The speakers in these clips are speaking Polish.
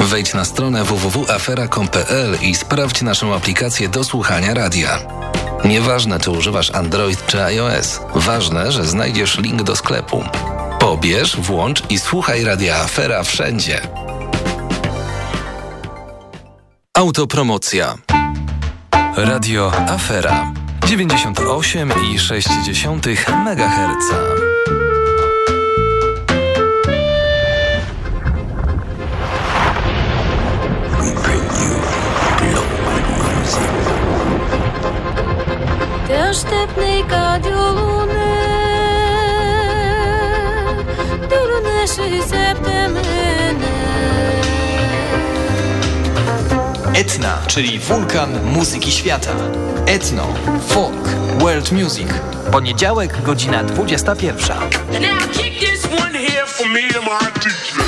Wejdź na stronę www.afera.com.pl i sprawdź naszą aplikację do słuchania radia. Nieważne, czy używasz Android czy iOS, ważne, że znajdziesz link do sklepu. Pobierz, włącz i słuchaj radia Afera wszędzie. Autopromocja. Radio Afera 98,6 MHz. Te aștept ca de o lună De o lună și săptămână Etna, czyli wulkan muzyki świata. Etno, folk, world music. Poniedziałek, godzina 21. Now kick this one here for me and my teacher.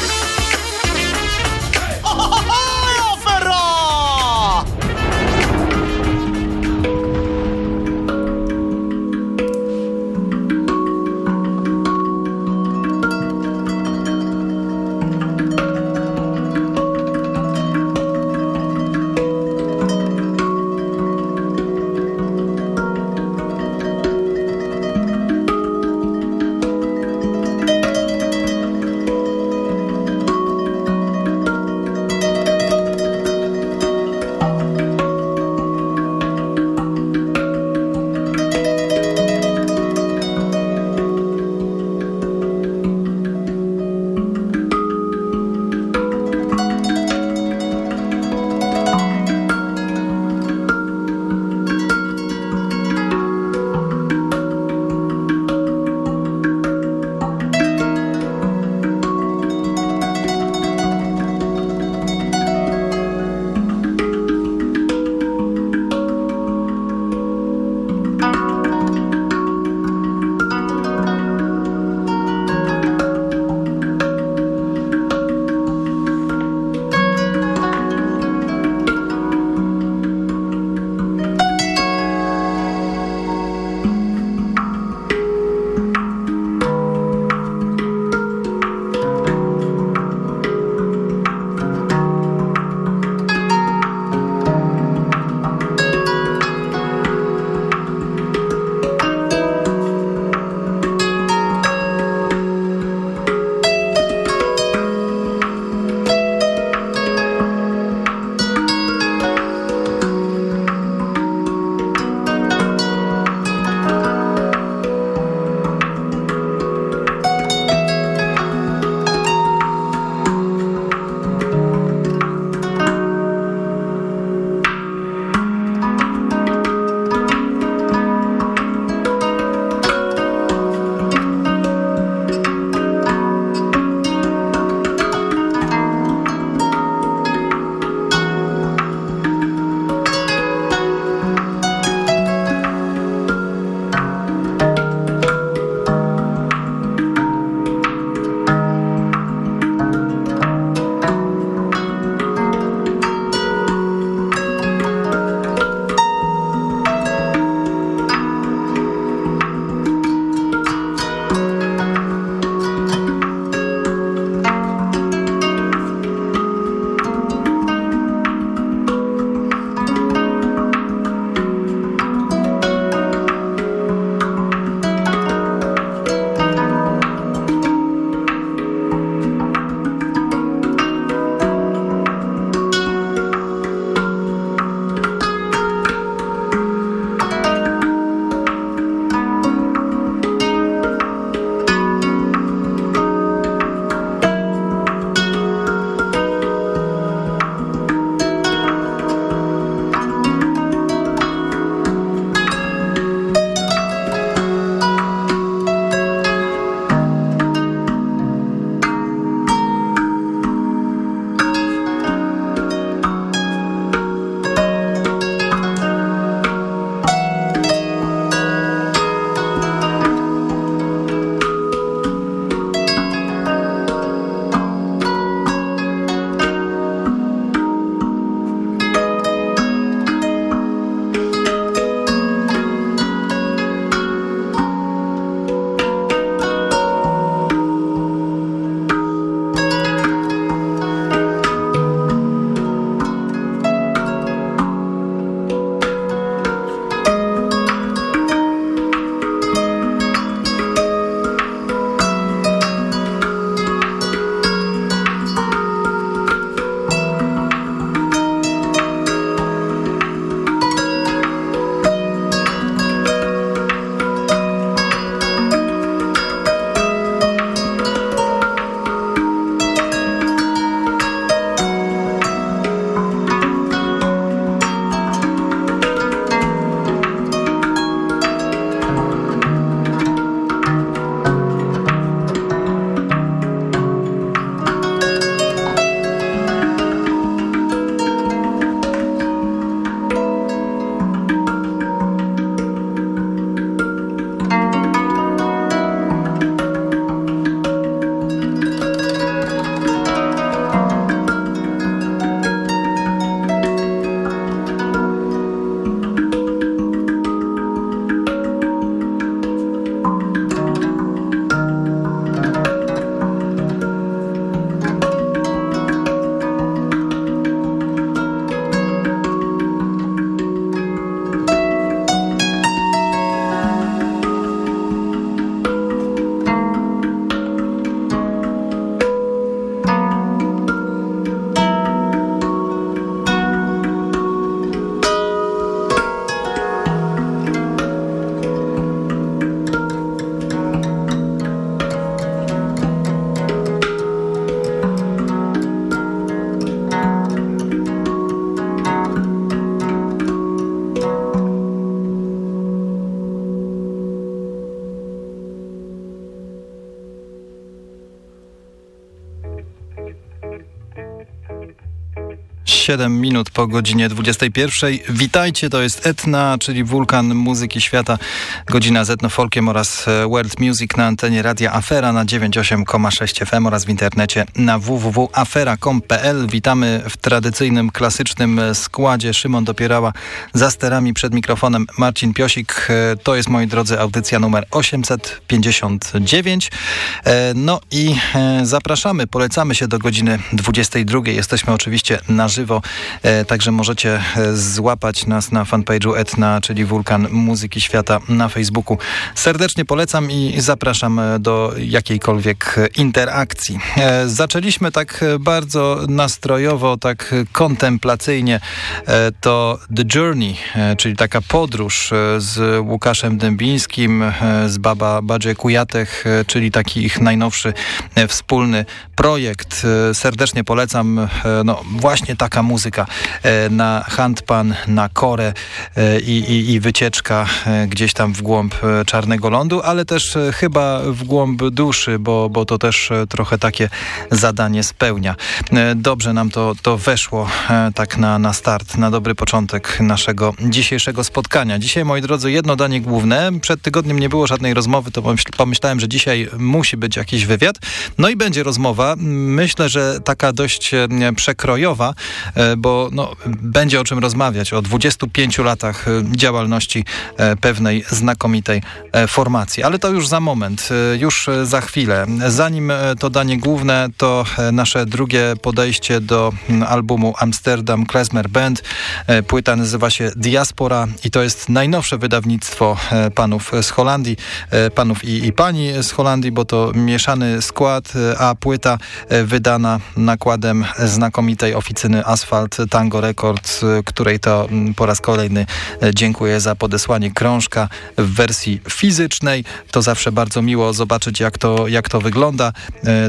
7 minut po godzinie 21. Witajcie, to jest Etna, czyli wulkan muzyki świata. Godzina z Etnofolkiem oraz e, World Music na antenie Radia Afera na 98,6 FM oraz w internecie na www.afera.com.pl. Witamy w tradycyjnym, klasycznym e, składzie. Szymon Dopierała za sterami przed mikrofonem Marcin Piosik. E, to jest, moi drodzy, audycja numer 859. No i zapraszamy, polecamy się do godziny 22. Jesteśmy oczywiście na żywo, e, także możecie e, złapać nas na fanpage'u Etna, czyli Wulkan Muzyki Świata na Facebooku. Serdecznie polecam i zapraszam e, do jakiejkolwiek interakcji. Zaczęliśmy tak bardzo nastrojowo, tak kontemplacyjnie to The Journey, czyli taka podróż z Łukaszem Dębińskim, z Baba Badzie Kujatech, czyli taki ich najnowszy wspólny projekt. Serdecznie polecam. No, właśnie taka muzyka e, na handpan, na korę e, i, i, i wycieczka e, gdzieś tam w głąb Czarnego Lądu, ale też chyba w głąb duszy, bo, bo to też trochę takie zadanie spełnia. Dobrze nam to, to weszło tak na, na start, na dobry początek naszego dzisiejszego spotkania. Dzisiaj, moi drodzy, jedno danie główne. Przed tygodniem nie było żadnej rozmowy, to pomyślałem, że dzisiaj musi być jakiś wywiad. No i będzie rozmowa. Myślę, że taka dość przekrojowa bo no, będzie o czym rozmawiać, o 25 latach e, działalności e, pewnej znakomitej formacji. Ale to już za moment, już za chwilę. Zanim to danie główne, to nasze drugie podejście do albumu Amsterdam Klezmer Band. Płyta nazywa się Diaspora i to jest najnowsze wydawnictwo panów z Holandii, panów i, i pani z Holandii, bo to mieszany skład, a płyta wydana nakładem znakomitej oficyny Asfalt Tango Records, której to mm, po raz kolejny e, dziękuję za podesłanie krążka w wersji fizycznej. To zawsze bardzo miło zobaczyć, jak to, jak to wygląda.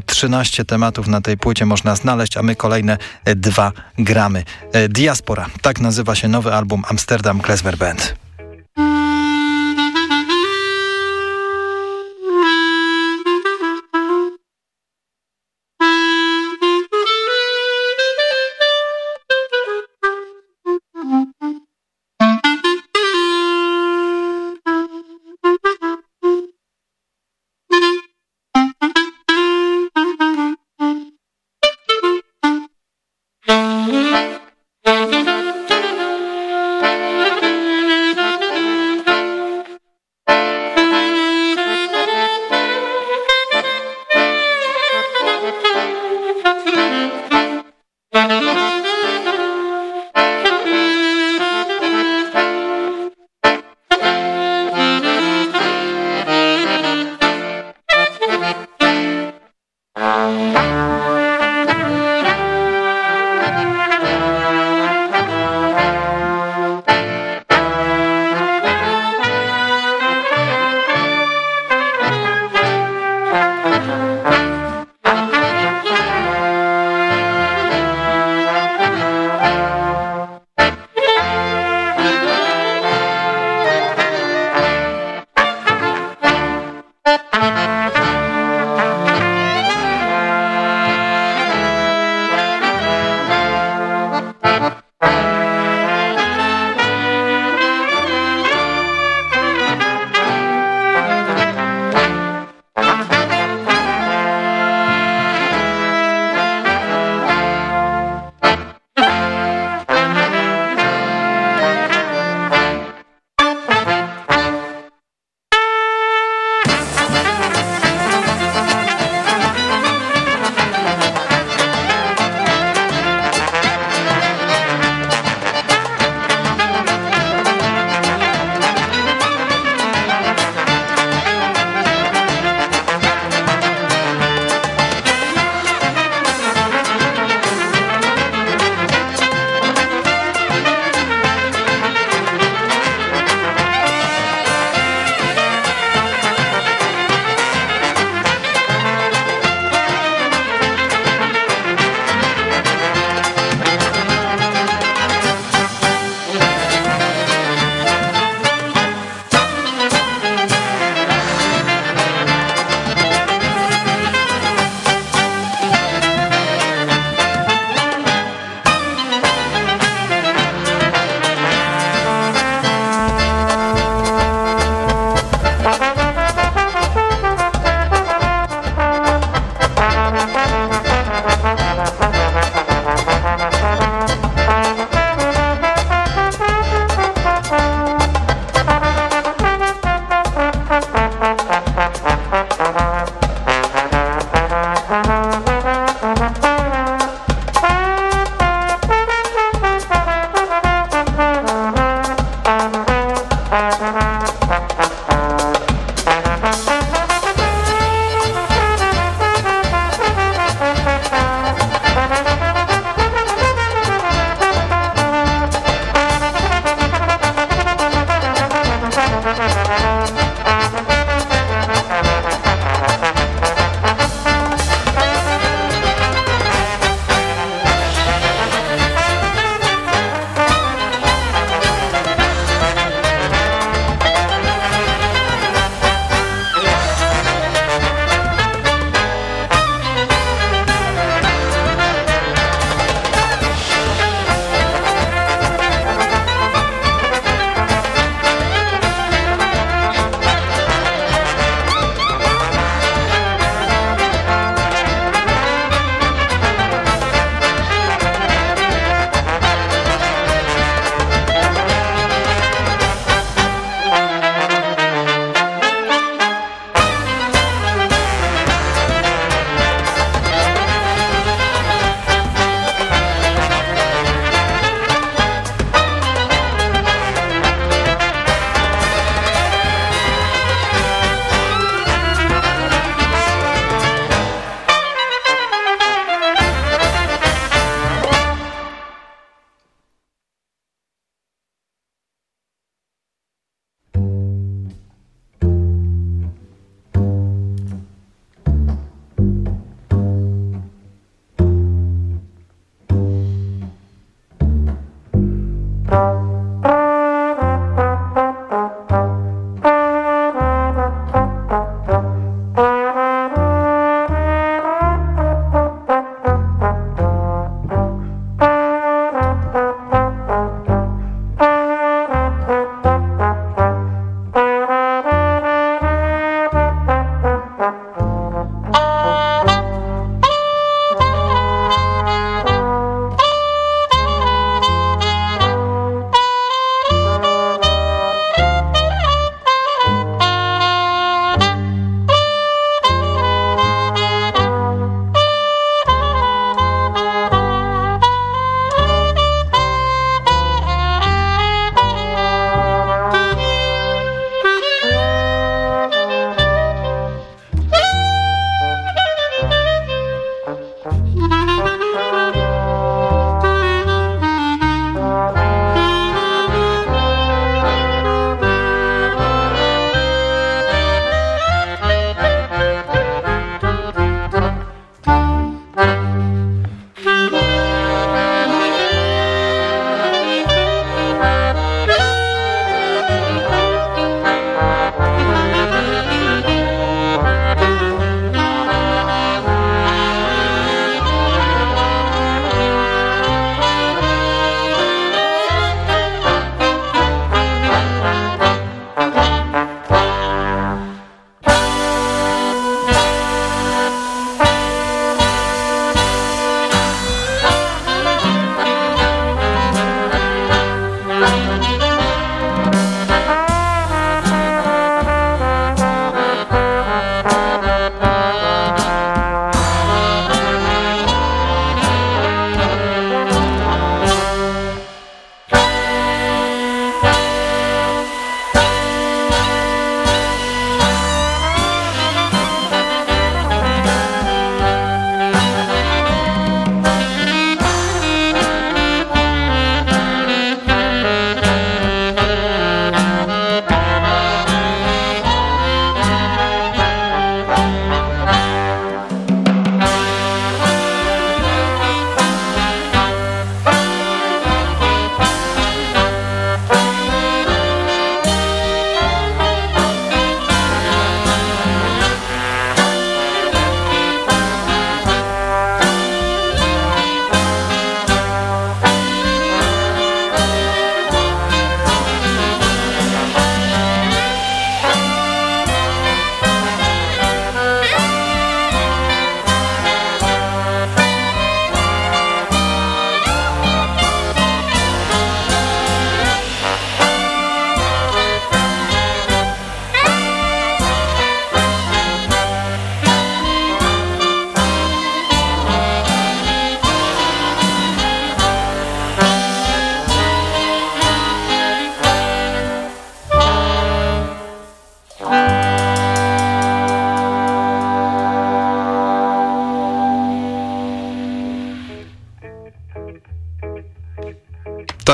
13 e, tematów na tej płycie można znaleźć, a my kolejne dwa gramy. Diaspora, tak nazywa się nowy album Amsterdam Klezmer Band.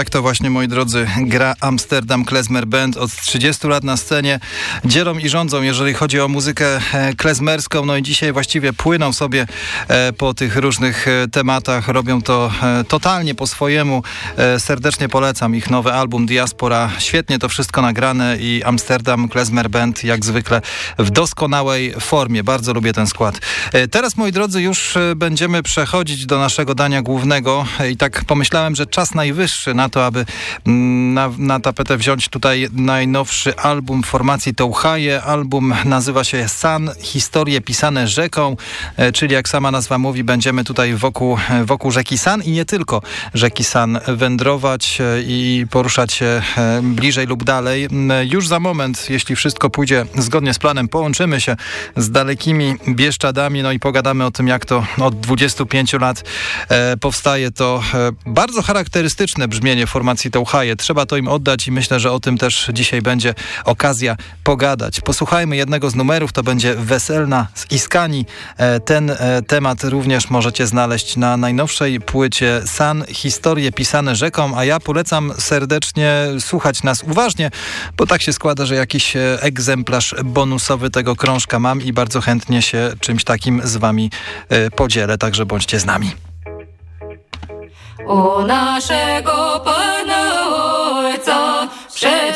To właśnie, moi drodzy, gra Amsterdam Klezmer Band od 30 lat na scenie. Dzielą i rządzą, jeżeli chodzi o muzykę e, klezmerską. No i dzisiaj właściwie płyną sobie e, po tych różnych e, tematach. Robią to totalnie po swojemu. Serdecznie polecam ich nowy album Diaspora. Świetnie to wszystko nagrane i Amsterdam Klezmer Band jak zwykle w doskonałej formie. Bardzo lubię ten skład. Teraz, moi drodzy, już będziemy przechodzić do naszego dania głównego i tak pomyślałem, że czas najwyższy na to, aby mm, na, na tapetę wziąć tutaj najnowszy album formacji Touhaje. Album nazywa się San, historie pisane rzeką, e, czyli jak sama nazwa mówi, będziemy tutaj wokół, e, wokół rzeki San i nie tylko rzeki San wędrować e, i poruszać się bliżej lub dalej. Już za moment, jeśli wszystko pójdzie zgodnie z planem, połączymy się z dalekimi Bieszczadami, no i pogadamy o tym, jak to od 25 lat powstaje to bardzo charakterystyczne brzmienie formacji Touhaje. Trzeba to im oddać i myślę, że o tym też dzisiaj będzie okazja pogadać. Posłuchajmy jednego z numerów, to będzie Weselna z Iskani. E, ten e, temat również możecie znaleźć na najnowszej płycie San, historie pisane rzeką, a ja polecam serdecznie słuchać nas uważnie, bo tak się składa, że jakiś e, egzemplarz bonusowy tego krążka mam i bardzo chętnie się czymś takim z wami podzielę, także bądźcie z nami. U naszego Pana Ojca hej,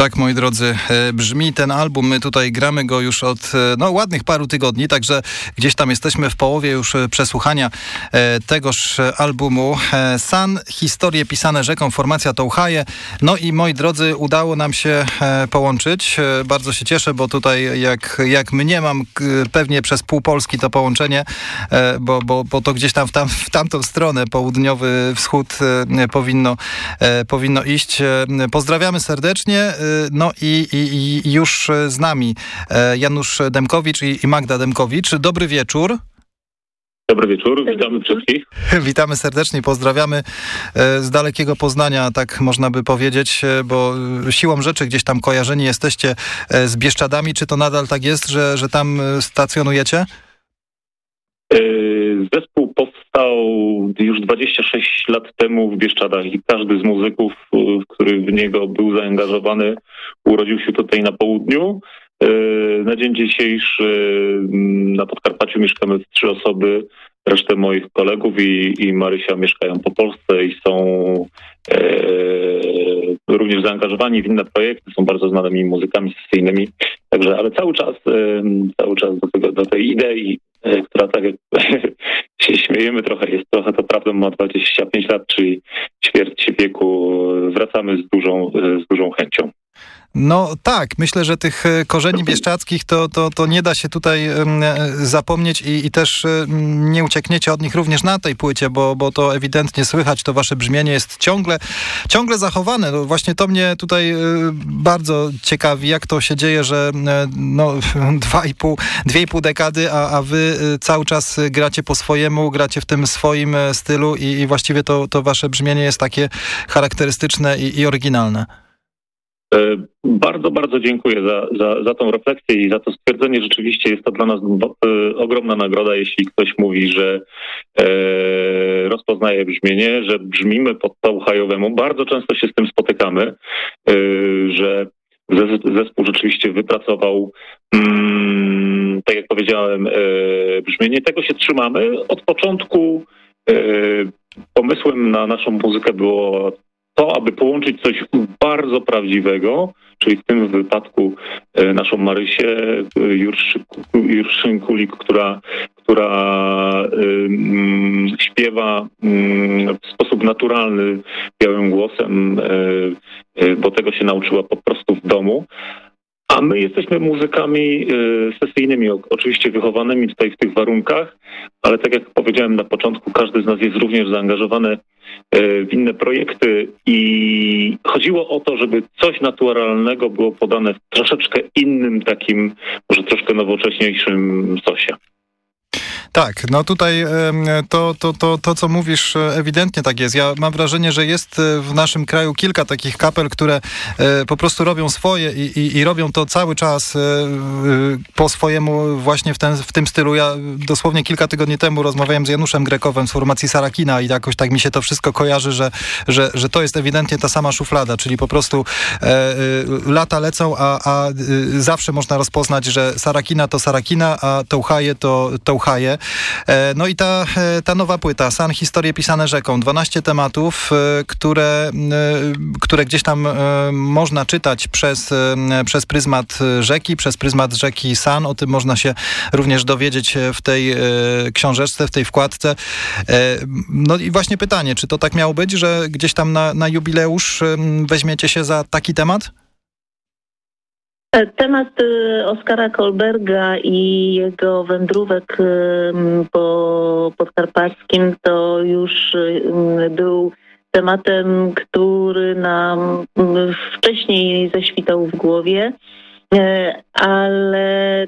Tak, moi drodzy, e, brzmi ten album. My tutaj gramy go już od e, no, ładnych paru tygodni, także gdzieś tam jesteśmy w połowie już e, przesłuchania tegoż albumu. San, historie pisane rzeką, formacja Touhaje. No i moi drodzy, udało nam się połączyć. Bardzo się cieszę, bo tutaj jak, jak mnie mam pewnie przez pół Polski to połączenie, bo, bo, bo to gdzieś tam w, tam w tamtą stronę, południowy wschód powinno, powinno iść. Pozdrawiamy serdecznie. No i, i, i już z nami e, Janusz Demkowicz i Magda Demkowicz. Dobry wieczór. Dobry wieczór, witamy wszystkich. Witamy serdecznie, pozdrawiamy e, z dalekiego Poznania, tak można by powiedzieć, e, bo siłą rzeczy gdzieś tam kojarzeni jesteście z Bieszczadami. Czy to nadal tak jest, że, że tam stacjonujecie? Zespół powstał już 26 lat temu w Bieszczadach i każdy z muzyków, który w niego był zaangażowany, urodził się tutaj na południu. E, na dzień dzisiejszy mm, na Podkarpaciu mieszkamy w trzy osoby. Resztę moich kolegów i, i Marysia mieszkają po Polsce i są e, również zaangażowani w inne projekty, są bardzo znanymi muzykami sesyjnymi. Także, ale cały czas, e, cały czas do, tego, do tej idei, która tak jak się śmiejemy trochę, jest trochę to prawdą, ma 25 lat, czyli ćwierć wieku, wracamy z dużą, z dużą chęcią. No tak, myślę, że tych e, korzeni bieszczadzkich to, to, to nie da się tutaj e, zapomnieć i, i też e, nie uciekniecie od nich również na tej płycie, bo, bo to ewidentnie słychać, to wasze brzmienie jest ciągle, ciągle zachowane. No właśnie to mnie tutaj bardzo ciekawi, jak to się dzieje, że no, dwa i pół, dwie i pół dekady, a, a wy cały czas gracie po swojemu, gracie w tym swoim stylu i, i właściwie to, to wasze brzmienie jest takie charakterystyczne i, i oryginalne. E, bardzo, bardzo dziękuję za, za, za tą refleksję i za to stwierdzenie. Rzeczywiście jest to dla nas e, ogromna nagroda, jeśli ktoś mówi, że e, rozpoznaje brzmienie, że brzmimy pod Tauchajowemu. Bardzo często się z tym spotykamy, e, że zespół rzeczywiście wypracował, mm, tak jak powiedziałem, e, brzmienie. Tego się trzymamy. Od początku e, pomysłem na naszą muzykę było to, aby połączyć coś bardzo prawdziwego, czyli w tym wypadku e, naszą Marysię e, Jurszynkulik, która, która um, śpiewa um, w sposób naturalny, białym głosem, bo tego się nauczyła po prostu w domu. A my jesteśmy muzykami sesyjnymi, oczywiście wychowanymi tutaj w tych warunkach, ale tak jak powiedziałem na początku, każdy z nas jest również zaangażowany E, w inne projekty i chodziło o to, żeby coś naturalnego było podane w troszeczkę innym takim, może troszkę nowocześniejszym sosie. Tak, no tutaj to, to, to, to, co mówisz, e, ewidentnie tak jest. Ja mam wrażenie, że jest e, w naszym kraju kilka takich kapel, które e, po prostu robią swoje i, i, i robią to cały czas po swojemu właśnie w, ten, w tym stylu. Ja dosłownie kilka tygodni temu rozmawiałem z Januszem Grekowem z formacji Sarakina i jakoś tak mi się to wszystko kojarzy, że, że, że to jest ewidentnie ta sama szuflada, czyli po prostu lata lecą, a, a zawsze można rozpoznać, że Sarakina to Sarakina, a Touhaje to Touhaje. E, no i ta, e, ta nowa płyta, San Historie pisane rzeką, 12 tematów, e, które, które gdzieś tam można czytać przez, przez pryzmat rzeki, przez pryzmat rzeki San. O tym można się również dowiedzieć w tej książeczce, w tej wkładce. No i właśnie pytanie, czy to tak miało być, że gdzieś tam na, na jubileusz weźmiecie się za taki temat? E, temat e, Oskara Kolberga i jego wędrówek e, po podkarpackim to już był tematem, który nam wcześniej zaświtał w głowie. E, ale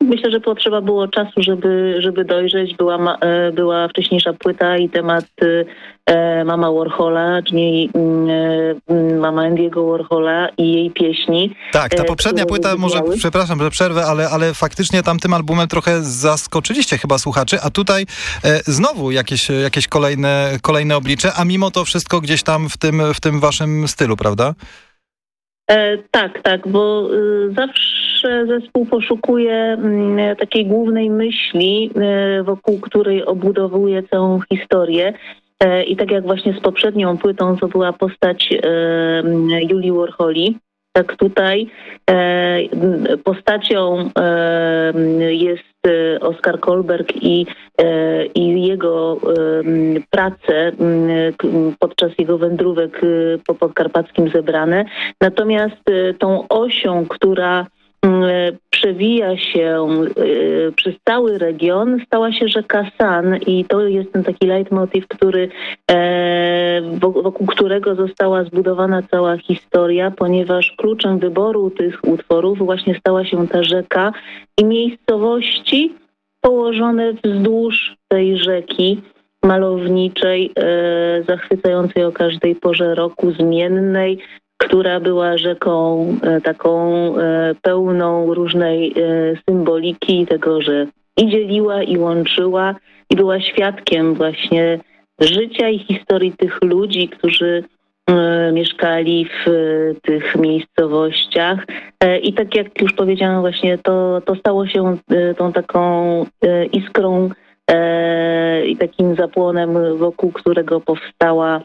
myślę, że potrzeba było czasu, żeby, żeby dojrzeć. Była, e, była wcześniejsza płyta i temat e, mama Warhola, czyli mm, mama Andy'ego Warhola i jej pieśni. Tak, ta poprzednia płyta, może, przepraszam, że przerwę, ale, ale faktycznie tam tym albumem trochę zaskoczyliście chyba słuchaczy, a tutaj znowu jakieś, jakieś kolejne, kolejne oblicze, a mimo to wszystko gdzieś tam w tym, w tym waszym stylu, prawda? E, tak, tak, bo y, zawsze zespół poszukuje mm, takiej głównej myśli, y, wokół której obudowuje całą historię. E, I tak jak właśnie z poprzednią płytą, to była postać y, Julii Warholi, tak tutaj postacią jest Oskar Kolberg i, i jego prace podczas jego wędrówek po podkarpackim zebrane. Natomiast tą osią, która E, przewija się e, przez cały region, stała się rzeka San i to jest ten taki leitmotiv, który, e, wokół którego została zbudowana cała historia, ponieważ kluczem wyboru tych utworów właśnie stała się ta rzeka i miejscowości położone wzdłuż tej rzeki malowniczej, zachwycającej o każdej porze roku, zmiennej, która była rzeką e, taką e, pełną różnej e, symboliki tego, że i dzieliła, i łączyła, i była świadkiem właśnie życia i historii tych ludzi, którzy mieszkali w tych miejscowościach. I tak jak już powiedziałam, właśnie to, to stało się tą taką iskrą i takim zapłonem, wokół którego powstała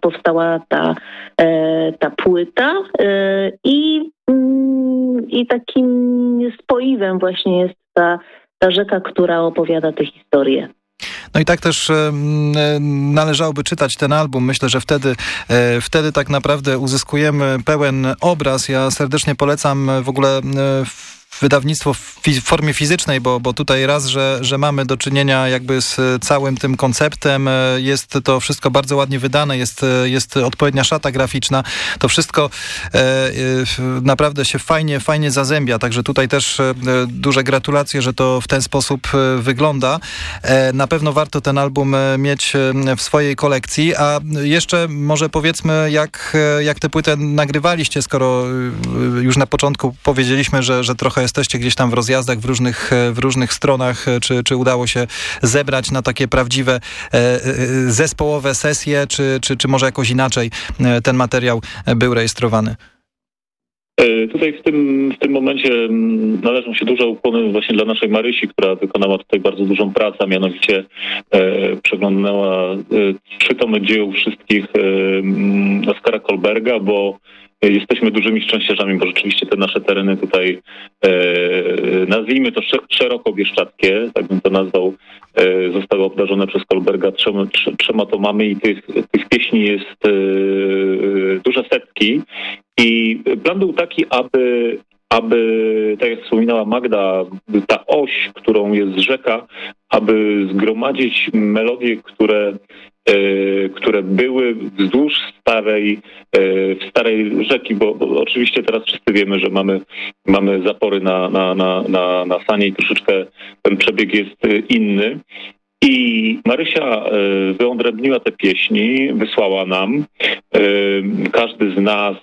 powstała ta, e, ta płyta e, i, mm, i takim spoiwem właśnie jest ta, ta rzeka, która opowiada tę historię. No i tak też e, należałoby czytać ten album. Myślę, że wtedy, wtedy tak naprawdę uzyskujemy pełen obraz. Ja serdecznie polecam w ogóle wydawnictwo w formie fizycznej, bo, bo tutaj raz, że, że mamy do czynienia jakby z całym tym konceptem, e, jest to wszystko bardzo ładnie wydane, jest, e, jest odpowiednia szata graficzna, to wszystko e, naprawdę się fajnie, fajnie zazębia, także tutaj też duże gratulacje, że to w ten sposób wygląda. Na pewno warto ten album mieć w swojej kolekcji, a jeszcze może powiedzmy, jak, jak tę płytę nagrywaliście, skoro już na początku powiedzieliśmy, że, że trochę jesteście gdzieś tam w rozjazdach w różnych, e, w różnych stronach, e, czy, czy udało się zebrać na takie prawdziwe e, zespołowe sesje, czy, czy, czy może jakoś inaczej ten materiał był rejestrowany? Tutaj w tym, w tym momencie mm, należą się duże ukłony właśnie dla naszej Marysi, która wykonała tutaj bardzo dużą pracę, mianowicie e, przeglądnęła e, trzy tomy dzieł wszystkich e, mm, Oskara Kolberga, bo jesteśmy dużymi szczęściarzami, bo rzeczywiście te nasze tereny tutaj, e, nazwijmy to szeroko bieszczackie, tak bym to nazwał, e, zostały obdarzone przez Kolberga trzema, trzema tomami i tych, tych pieśni jest e, duże setki. I plan był taki, aby aby, tak jak wspominała Magda, ta oś, którą jest rzeka, aby zgromadzić melodie, które E, które były wzdłuż starej, e, starej rzeki, bo, bo, oczywiście teraz wszyscy wiemy, że mamy, mamy zapory na, na, na, na, na sanie i troszeczkę ten przebieg jest inny. I Marysia e, wyodrębniła te pieśni, wysłała nam. Każdy z nas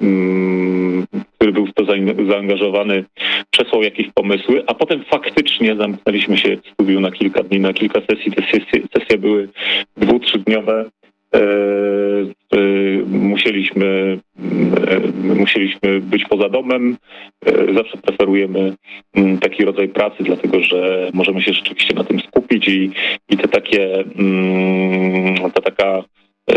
mm, który był w to zaangażowany, przesłał jakieś pomysły, a potem faktycznie zamknęliśmy się w studiu na kilka dni, na kilka sesji. Te sesje, sesje były dwu, trzydniowe. E, e, musieliśmy, e, musieliśmy być poza domem. E, zawsze preferujemy m, mm, taki rodzaj pracy, dlatego że możemy się rzeczywiście na tym skupić i, i te takie, m, mm, ta taka e,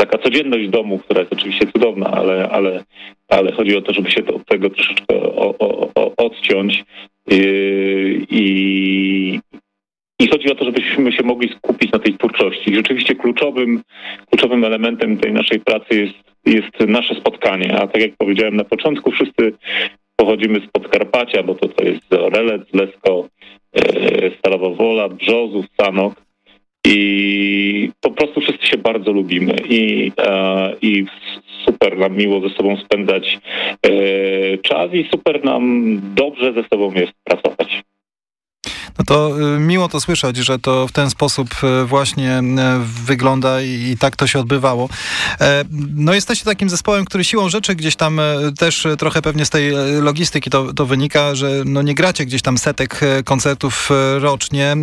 taka codzienność domu, która jest oczywiście cudowna, ale, ale, ale chodzi o to, żeby się od tego troszeczkę o, o, o, odciąć yy, i, i chodzi o to, żebyśmy się mogli skupić na tej twórczości. Rzeczywiście kluczowym, kluczowym elementem tej naszej pracy jest, jest nasze spotkanie. A tak jak powiedziałem na początku, wszyscy pochodzimy z Podkarpacia, bo to, to jest Relec, Lesko, yy, Stalowa Wola, Brzozów, Sanok. I po prostu wszyscy się bardzo lubimy i, e, i super nam miło ze sobą spędzać e, czas i super nam dobrze ze sobą jest pracować. No to y, miło to słyszeć, że to w ten sposób y, właśnie y, wygląda i tak to się odbywało. E, no jesteście takim zespołem, który siłą rzeczy gdzieś tam też trochę pewnie z tej logistyki to, to wynika, że no nie gracie gdzieś tam setek koncertów rocznie.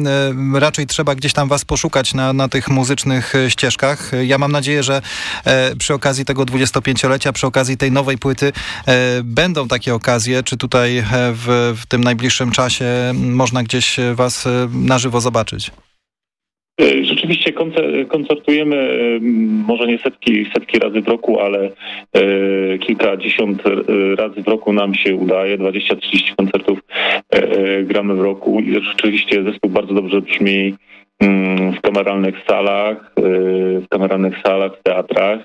Raczej trzeba gdzieś tam was poszukać na, na tych muzycznych ścieżkach. Ja mam nadzieję, że e, przy okazji tego 25-lecia, przy okazji tej nowej płyty e, będą takie okazje, czy tutaj w, w tym najbliższym czasie można gdzieś Was e, na żywo zobaczyć? E, rzeczywiście koncertujemy może nie setki, setki razy w roku, ale kilkadziesiąt razy w roku nam się udaje. 20-30 koncertów gramy w roku i rzeczywiście zespół bardzo dobrze brzmi mm, w kameralnych salach, w kameralnych salach, w teatrach,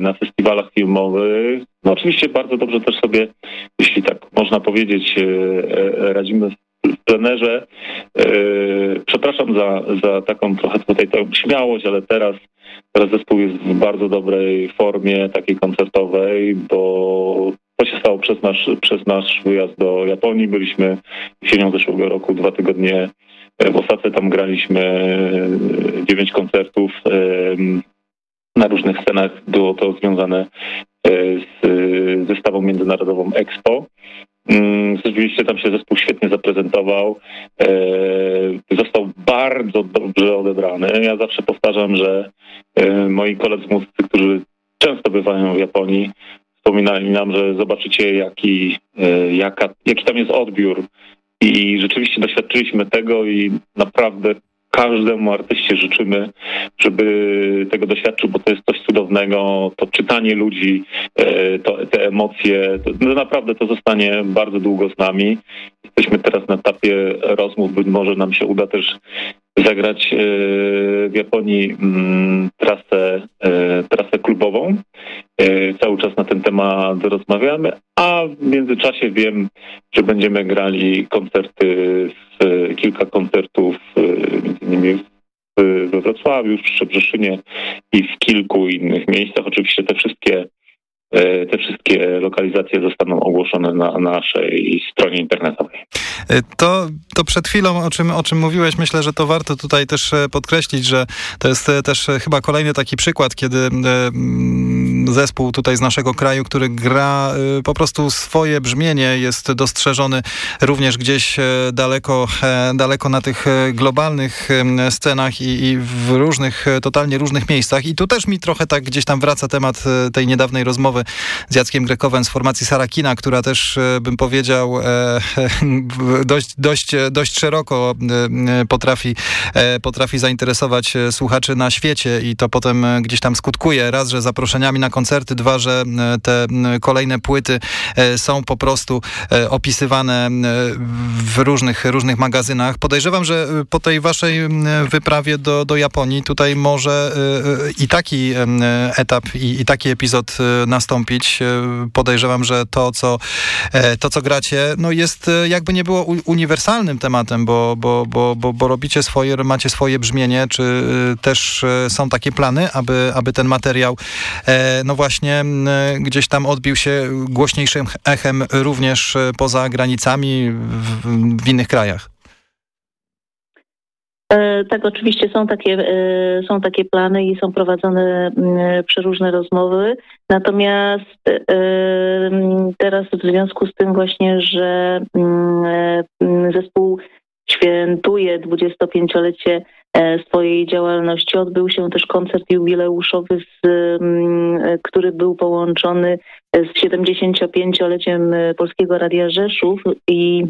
na festiwalach filmowych. No oczywiście bardzo dobrze też sobie, jeśli tak można powiedzieć, radzimy w plenerze. E, przepraszam za, za taką trochę tutaj tą śmiałość, ale teraz, teraz zespół jest w bardzo dobrej formie takiej koncertowej, bo to się stało przez nasz, przez nasz wyjazd do Japonii. Byliśmy jesienią zeszłego roku dwa tygodnie w Osace, tam graliśmy dziewięć koncertów na różnych scenach. Było to związane e, z wystawą międzynarodową Expo. Mm, rzeczywiście tam się zespół świetnie zaprezentował. E, został bardzo dobrze odebrany. Ja zawsze powtarzam, że e, moi koledzy muzycy, którzy często bywają w Japonii, wspominali nam, że zobaczycie jaki, e, jaka, jaki tam jest odbiór. I rzeczywiście doświadczyliśmy tego i naprawdę każdemu artyście życzymy, żeby tego doświadczył, bo to jest coś cudownego. To czytanie ludzi, e, to, te emocje, to, no naprawdę to zostanie bardzo długo z nami. Jesteśmy teraz na etapie rozmów, być może nam się uda też zagrać e, w Japonii mm, trasę, e, trasę klubową. Cały czas na ten temat rozmawiamy, a w międzyczasie wiem, że będziemy grali koncerty, kilka koncertów między innymi we Wrocławiu, w Szczebrzeszynie i w kilku innych miejscach. Oczywiście te wszystkie E, te wszystkie lokalizacje zostaną ogłoszone na naszej stronie internetowej. E, to, to przed chwilą, o czym, o czym mówiłeś, myślę, że to warto tutaj też e, podkreślić, że to jest też chyba kolejny taki przykład, kiedy mm, zespół tutaj z naszego kraju, który gra po prostu swoje brzmienie, jest dostrzeżony również gdzieś daleko, daleko na tych globalnych scenach i, i w różnych, totalnie różnych miejscach. I tu też mi trochę tak gdzieś tam wraca temat tej niedawnej rozmowy z Jackiem Grekowem z formacji Sarakina, która też, e, bym powiedział, e, dość, dość, dość szeroko e, potrafi, potrafi zainteresować słuchaczy na świecie i to potem gdzieś tam skutkuje. Raz, że zaproszeniami na koncerty, dwa, że te kolejne płyty są po prostu opisywane w różnych, różnych magazynach. Podejrzewam, że po tej waszej wyprawie do, do Japonii tutaj może i taki etap i, i taki epizod nastąpić nastąpić. E, podejrzewam, że to, co, e, to, co gracie, no jest e, jakby nie było uniwersalnym tematem, bo, bo, bo, bo, bo robicie swoje, macie swoje brzmienie, czy też są takie plany, aby, aby ten materiał no właśnie gdzieś tam odbił się głośniejszym echem również poza granicami w, w innych krajach? E, tak, oczywiście są takie, e, są takie plany i są prowadzone przeróżne rozmowy. Natomiast e, teraz w związku z tym właśnie, że zespół świętuje 25-lecie swojej działalności. Odbył się też koncert jubileuszowy, z, który był połączony z 75-leciem Polskiego Radia Rzeszów i,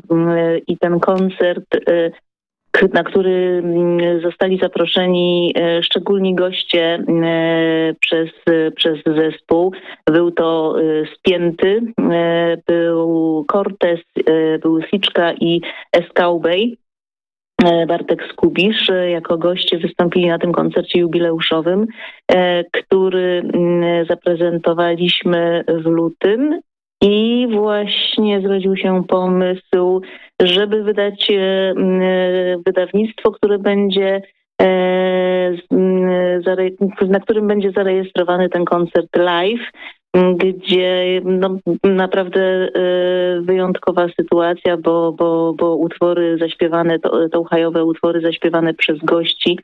i ten koncert na który mm, zostali zaproszeni e, szczególni goście e, przez, przez zespół. Był to e, Spięty, był Cortez, był Siczka i Eskaubej. Bartek Skubisz jako goście wystąpili na tym koncercie jubileuszowym, który mm, zaprezentowaliśmy w lutym i właśnie zrodził się pomysł, żeby wydać e, wydawnictwo, które będzie e, na którym będzie zarejestrowany ten koncert live, gdzie no, naprawdę e, wyjątkowa sytuacja, bo, bo, bo utwory zaśpiewane, to, to utwory zaśpiewane przez gości,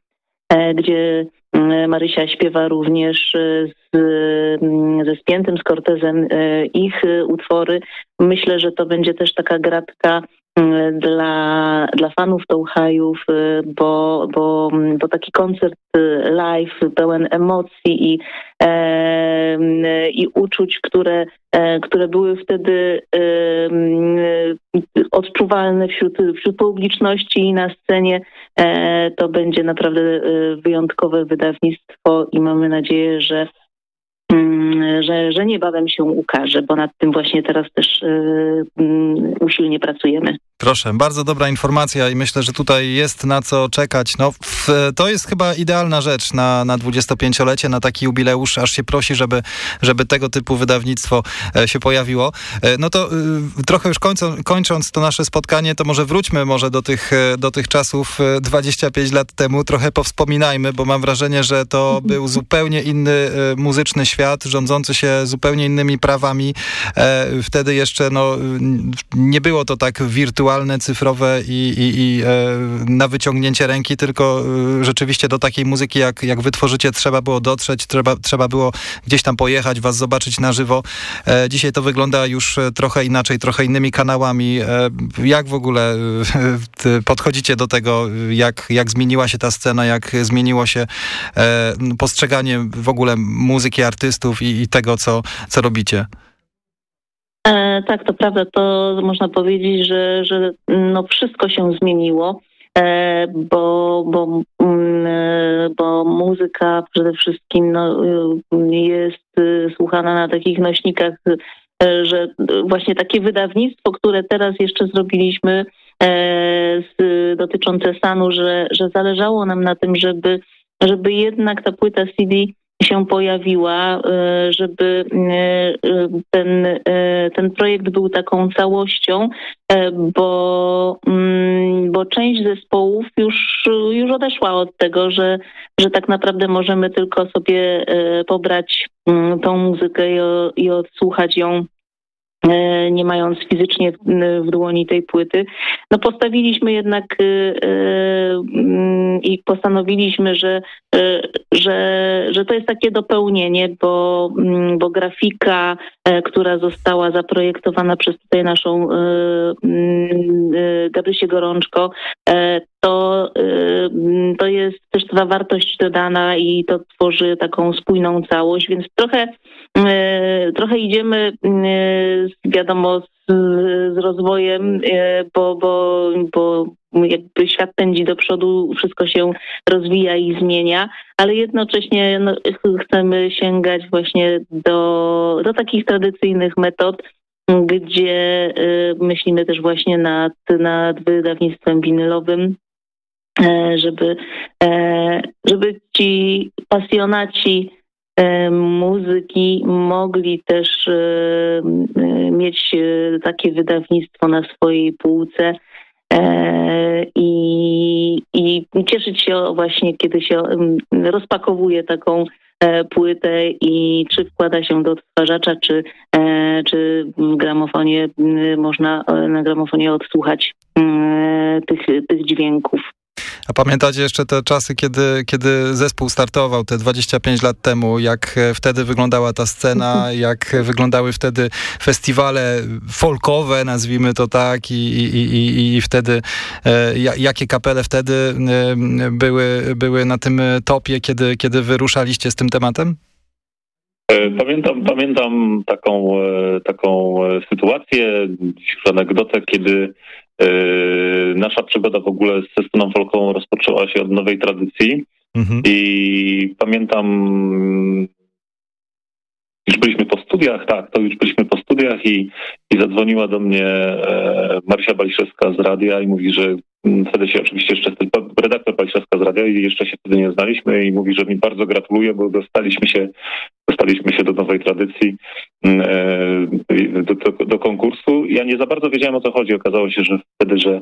gdzie E, Marysia śpiewa również e, z, mm, ze Spiętym, z Cortezem e, ich utwory. Myślę, że to będzie też taka gratka mm, dla, dla fanów Touhajów, bo, bo, bo taki koncert live pełen emocji i, e, i uczuć, które, e, które były wtedy e, odczuwalne wśród, wśród publiczności i na scenie, e, to będzie naprawdę e, wyjątkowe wydawnictwo i mamy nadzieję, że Mm, że, że niebawem się ukaże, bo nad tym właśnie teraz też yy, usilnie pracujemy. Proszę, bardzo dobra informacja i myślę, że tutaj jest na co czekać. No, w, to jest chyba idealna rzecz na, na 25-lecie, na taki jubileusz, aż się prosi, żeby, żeby tego typu wydawnictwo e, się pojawiło. E, no to y, trochę już kończą, kończąc to nasze spotkanie, to może wróćmy może do tych, e, do tych czasów 25 lat temu, trochę powspominajmy, bo mam wrażenie, że to był zupełnie inny muzyczny świat, rządzący się zupełnie innymi prawami. Wtedy jeszcze no, nie było to tak wirtualne, cyfrowe i, i, i e, na wyciągnięcie ręki, tylko e, rzeczywiście do takiej muzyki, jak, jak wy tworzycie, trzeba było dotrzeć, trzeba, trzeba było gdzieś tam pojechać, was zobaczyć na żywo. E, dzisiaj to wygląda już trochę inaczej, trochę innymi kanałami. Jak w ogóle podchodzicie do tego, jak, jak zmieniła się ta scena, jak zmieniło się postrzeganie w ogóle muzyki, artystów i, i tego, co, co robicie? E, tak, to prawda. To można powiedzieć, że, że no wszystko się zmieniło, e, bo, bo, mm, e, bo muzyka przede wszystkim no, jest słuchana na takich nośnikach, że właśnie takie wydawnictwo, które teraz jeszcze zrobiliśmy z, dotyczące stanu, że, że zależało nam na tym, żeby, żeby jednak ta płyta CD się pojawiła, e, żeby e, e, ten, ten projekt był taką całością, bo, mm, bo część zespołów już, już odeszła od tego, że, że tak naprawdę możemy tylko sobie pobrać mm, tą muzykę i, i odsłuchać ją nie mając fizycznie w dłoni tej płyty. No postawiliśmy jednak e, e, mm, i postanowiliśmy, że, że, że to jest takie dopełnienie, bo, mm, bo grafika, która została zaprojektowana przez tutaj naszą mm, Gabrysię Gorączko, to, to jest też ta wartość dodana i to tworzy taką spójną całość, więc trochę E, trochę idziemy, e, wiadomo, z, z rozwojem, e, bo, bo, bo jakby świat pędzi do przodu, wszystko się rozwija i zmienia, ale jednocześnie no, chcemy sięgać właśnie do, do takich tradycyjnych metod, gdzie myślimy też właśnie nad, nad wydawnictwem winylowym, żeby, żeby ci pasjonaci E, muzyki mogli też e, e, mieć takie wydawnictwo na swojej półce i, i cieszyć się właśnie, kiedy się rozpakowuje taką płytę i czy wkłada się do odtwarzacza, czy, czy w gramofonie można na gramofonie odsłuchać tych, tych dźwięków. A pamiętacie jeszcze te czasy, kiedy, kiedy zespół startował te 25 lat temu, jak e, wtedy wyglądała ta scena, jak wyglądały wtedy festiwale folkowe, nazwijmy to tak, i, i, i, i wtedy e, jakie kapele wtedy e, były, były na tym topie, kiedy, kiedy wyruszaliście z tym tematem? Pamiętam, pamiętam taką, taką sytuację, anegdotę, kiedy nasza przygoda w ogóle ze sceną folkową rozpoczęła się od nowej tradycji mhm. i pamiętam, już byliśmy po studiach, tak, to już byliśmy po studiach i, i zadzwoniła do mnie e, Marysia Baliszewska z radia i mówi, że wtedy się oczywiście jeszcze redaktor Baliszewska z radia i jeszcze się wtedy nie znaliśmy i mówi, że mi bardzo gratuluje, bo dostaliśmy się, dostaliśmy się do nowej tradycji mm, e, do, do, do, konkursu. Ja nie za bardzo wiedziałem o co chodzi. Okazało się, że wtedy, że,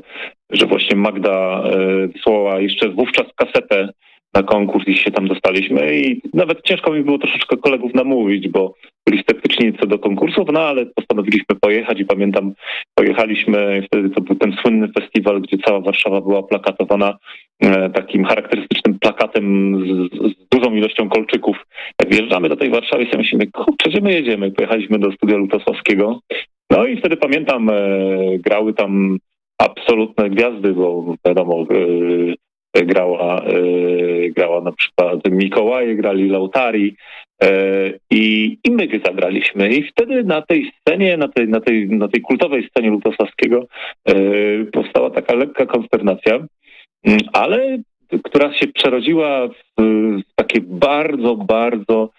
że właśnie Magda e, wysłała jeszcze wówczas kasetę na konkurs i się tam dostaliśmy i nawet ciężko mi było troszeczkę kolegów namówić, bo byli sceptyczni co do konkursów, no ale postanowiliśmy pojechać i pamiętam, pojechaliśmy, wtedy to był ten słynny festiwal, gdzie cała Warszawa była plakatowana e, takim charakterystycznym plakatem z, z, dużą ilością kolczyków. Jak wjeżdżamy do tej Warszawy, sobie myślimy, kurczę, gdzie my jedziemy? Pojechaliśmy do studia Lutosławskiego, no i wtedy pamiętam, e, grały tam absolutne gwiazdy, bo wiadomo, grała, grała na przykład Mikołaje, grali Lautari i, i my zagraliśmy. I wtedy na tej scenie, na tej, na tej, na tej kultowej scenie Lutosławskiego powstała taka lekka konsternacja, ale która się przerodziła w, w takie bardzo, bardzo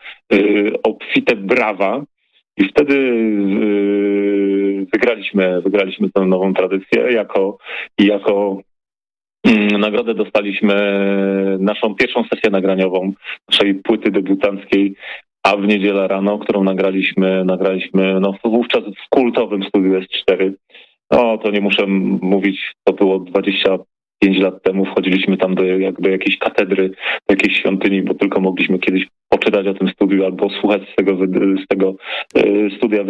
obfite brawa. I wtedy wygraliśmy, wygraliśmy tę nową tradycję jako, jako nagrodę dostaliśmy naszą pierwszą sesję nagraniową naszej płyty debiutanckiej a w niedzielę rano, którą nagraliśmy, nagraliśmy no, wówczas w kultowym studiu S4. No to nie muszę mówić, to było 20 pięć lat temu wchodziliśmy tam do, jak do jakiejś katedry, do jakiejś świątyni, bo tylko mogliśmy kiedyś poczytać o tym studiu albo słuchać z tego, z tego e, studia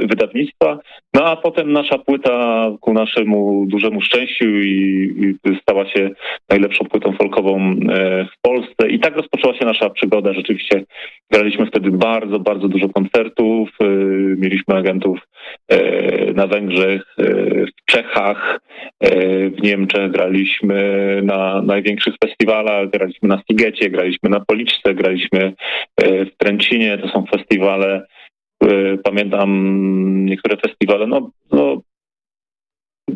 wydawnictwa. No a potem nasza płyta ku naszemu dużemu szczęściu i, i stała się najlepszą płytą folkową e, w Polsce. I tak rozpoczęła się nasza przygoda. Rzeczywiście graliśmy wtedy bardzo, bardzo dużo koncertów. E, mieliśmy agentów na Węgrzech, w Czechach, w Niemczech graliśmy na największych festiwalach, graliśmy na Stigecie, graliśmy na Policzce, graliśmy w Tręcinie, to są festiwale, e, pamiętam niektóre festiwale, no, no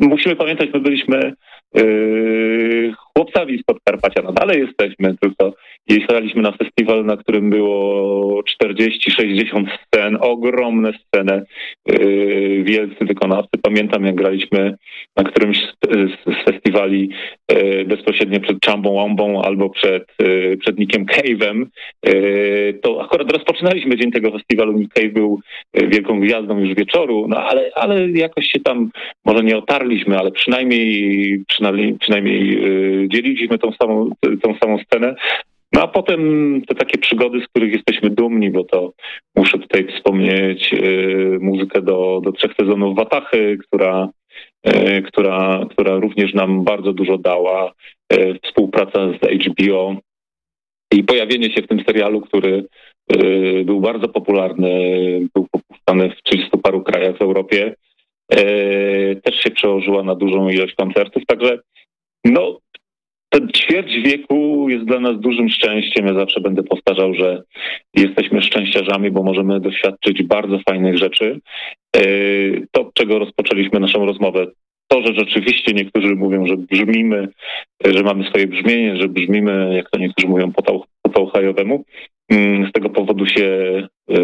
musimy pamiętać, my byliśmy yy, chłopcami z Podkarpacia, no dalej jesteśmy, tylko jechaliśmy na festiwal, na którym było 40-60 scen, ogromne sceny, yy, wielcy wykonawcy. Pamiętam, jak graliśmy na którymś z, z festiwali yy, bezpośrednio przed Chambą Łambą albo przed, yy, przed Nickiem Cave'em. Yy, to akurat rozpoczynaliśmy dzień tego festiwalu. Nick Cave był yy, wielką gwiazdą już wieczoru, no ale, ale jakoś się tam może nie otarliśmy, ale przynajmniej, przynajmniej, przynajmniej yy, dzieliliśmy tą samą, tą samą scenę. No a potem te takie przygody, z których jesteśmy dumni, bo to muszę tutaj wspomnieć yy, muzykę do, do trzech sezonów Watachy, która, yy, która, która również nam bardzo dużo dała, yy, współpraca z HBO i pojawienie się w tym serialu, który był bardzo popularny, był popuszczany w 30 paru krajach w Europie, też się przełożyła na dużą ilość koncertów, także no, ten ćwierć wieku jest dla nas dużym szczęściem. Ja zawsze będę powtarzał, że jesteśmy szczęściarzami, bo możemy doświadczyć bardzo fajnych rzeczy. E, to, czego rozpoczęliśmy naszą rozmowę, to, że rzeczywiście niektórzy mówią, że brzmimy, że mamy swoje brzmienie, że brzmimy, jak to niektórzy mówią, po tauchajowemu. Mm, z tego powodu się e,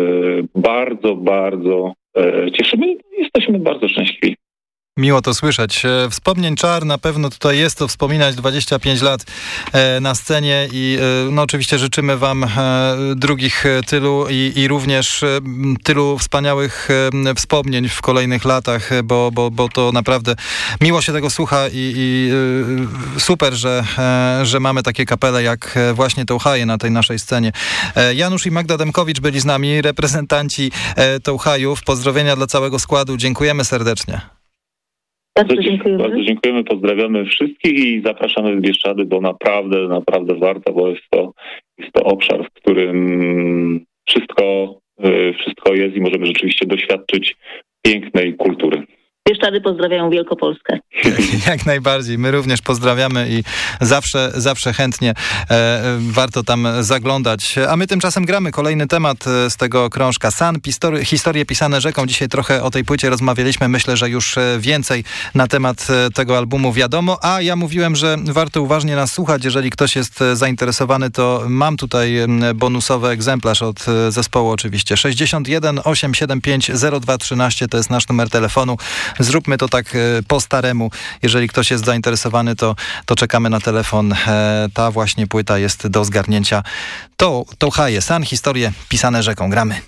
bardzo, bardzo e, cieszymy. Jesteśmy bardzo szczęśliwi. Miło to słyszeć. E, wspomnień czar na pewno tutaj jest to wspominać 25 lat e, na scenie i e, no oczywiście życzymy wam drugich tylu i, i również tylu wspaniałych wspomnień w kolejnych latach, bo, bo, bo to naprawdę miło się tego słucha i, i super, że, że mamy takie kapele jak właśnie Touhaje na tej naszej scenie. Janusz i Magda Demkowicz byli z nami, reprezentanci Touhajów. Pozdrowienia dla całego składu. Dziękujemy serdecznie. Bardzo dziękujemy. Bardzo dziękujemy, pozdrawiamy wszystkich i zapraszamy w Bieszczady, bo naprawdę, naprawdę warto, bo jest to, jest to obszar, w którym wszystko, y, wszystko jest i możemy rzeczywiście doświadczyć pięknej kultury. Bieszczady pozdrawiają Wielkopolskę. Jak najbardziej. My również pozdrawiamy i zawsze, zawsze chętnie e, warto tam zaglądać. A my tymczasem gramy kolejny temat e, z tego krążka San. Historie, historie pisane rzeką. Dzisiaj trochę o tej płycie rozmawialiśmy. Myślę, że już e, więcej na temat e, tego albumu wiadomo. A ja mówiłem, że warto uważnie nas słuchać. Jeżeli ktoś jest zainteresowany, to mam tutaj bonusowy egzemplarz od zespołu oczywiście. 61 875 0213 to jest nasz numer telefonu. Zróbmy to tak e, po staremu. Jeżeli ktoś jest zainteresowany, to, to czekamy na telefon. E, ta właśnie płyta jest do zgarnięcia. To, to Haje, San, historie pisane rzeką. Gramy.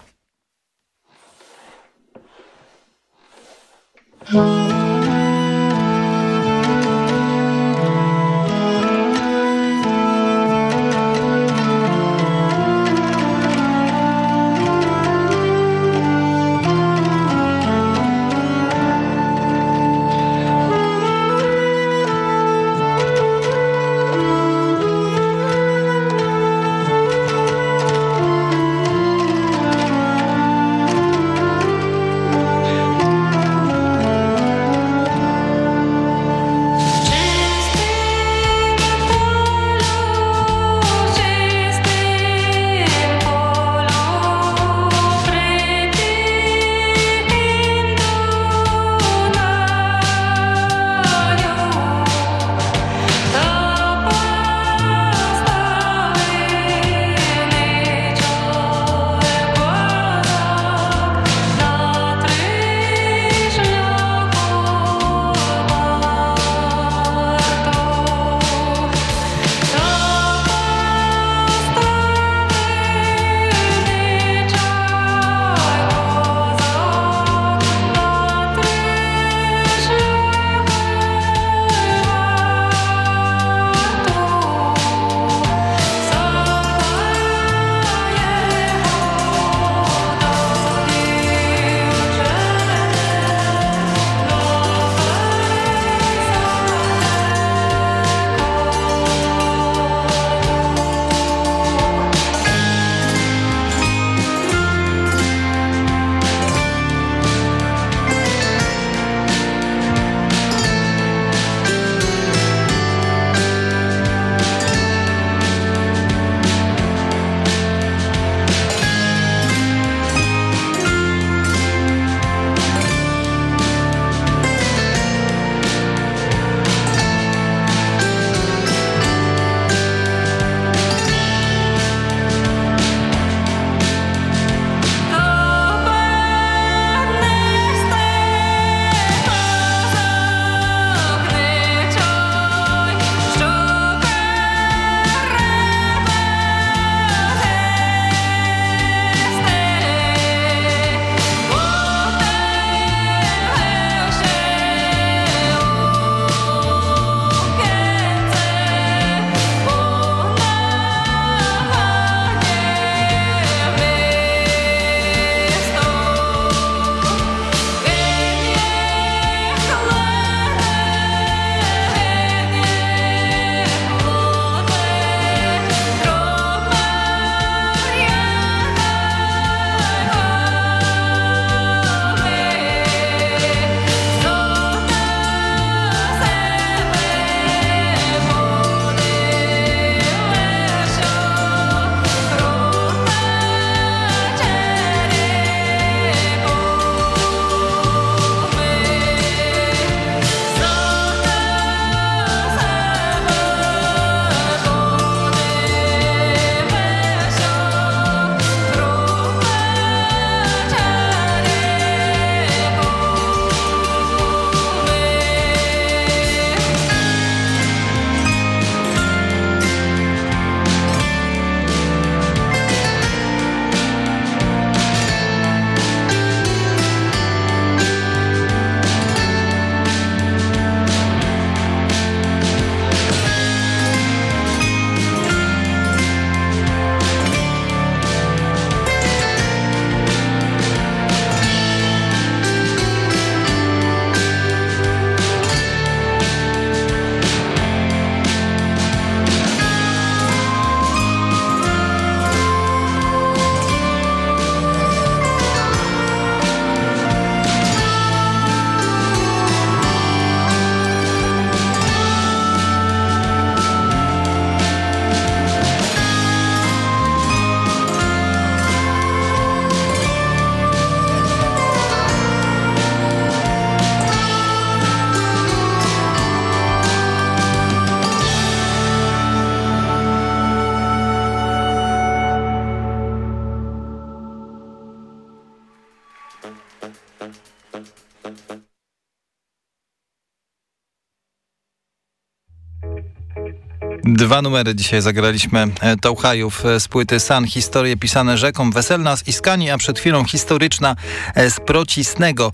Dwa numery dzisiaj zagraliśmy e, Tauchajów e, z płyty San, historie pisane rzeką, weselna z Iskani, a przed chwilą historyczna e, z Procisnego.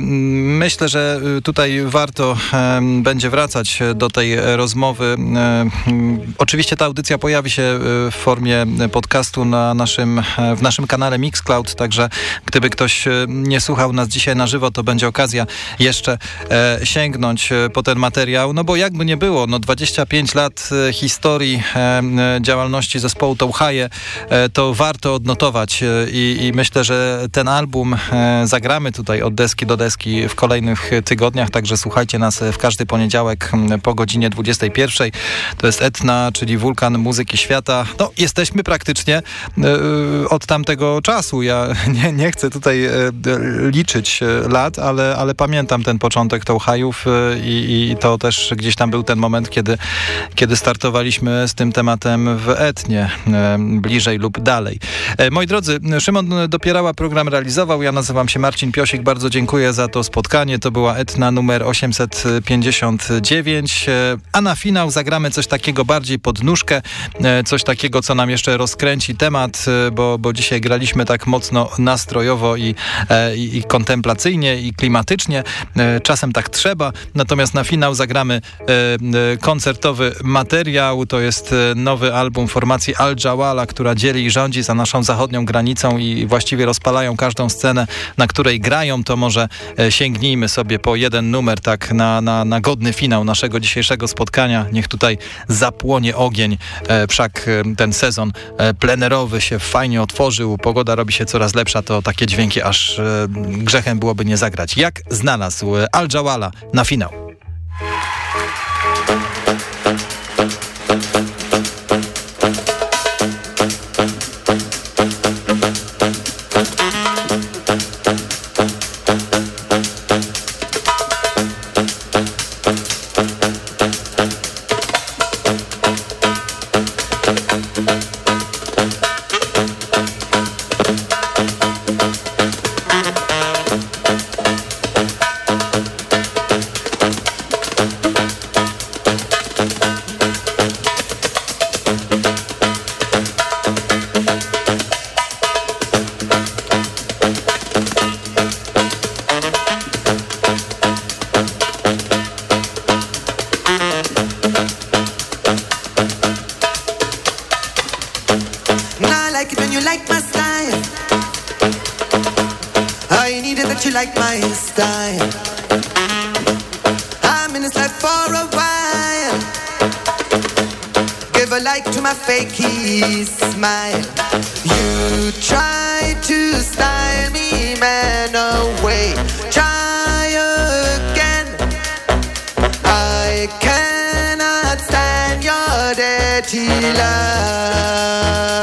Myślę, że tutaj warto będzie wracać do tej rozmowy. Oczywiście ta audycja pojawi się w formie podcastu na naszym, w naszym kanale Mixcloud, także gdyby ktoś nie słuchał nas dzisiaj na żywo, to będzie okazja jeszcze sięgnąć po ten materiał, no bo jakby nie było, no 25 lat e, działalności zespołu Touhaje, e, to warto odnotować e, I, i myślę, że ten album zagramy tutaj od deski do deski w kolejnych tygodniach, także słuchajcie nas w każdy poniedziałek po godzinie 21. To jest Etna, czyli wulkan muzyki świata. No, jesteśmy praktycznie od tamtego czasu. Ja nie, nie chcę tutaj liczyć lat, ale, ale pamiętam ten początek Touhajów i, i to też gdzieś tam był ten moment, kiedy, kiedy startowaliśmy z tym tematem w Etnie, e, bliżej lub dalej. E, moi drodzy, Szymon Dopierała program realizował, ja nazywam się Marcin Piosik, bardzo dziękuję za to spotkanie. To była Etna numer 859, e, a na finał zagramy coś takiego bardziej pod nóżkę, coś takiego, co nam jeszcze rozkręci temat, bo, bo dzisiaj graliśmy tak mocno nastrojowo i, i, i kontemplacyjnie i klimatycznie. Czasem tak trzeba, natomiast na finał zagramy koncertowy materiał To jest e, nowy album formacji Al Jawala, która dzieli i rządzi za naszą zachodnią granicą i właściwie rozpalają każdą scenę, na której grają. To może e, sięgnijmy sobie po jeden numer tak na, na, na godny finał naszego dzisiejszego spotkania. Niech tutaj zapłonie ogień. E, wszak ten sezon plenerowy się fajnie otworzył, pogoda robi się coraz lepsza, to takie dźwięki aż grzechem byłoby nie zagrać. Jak znalazł Al Jawala na finał? that you like my style. I'm in this life for a while. Give a like to my fakey smile. You try to style me, man, away. Try again. I cannot stand your dirty love.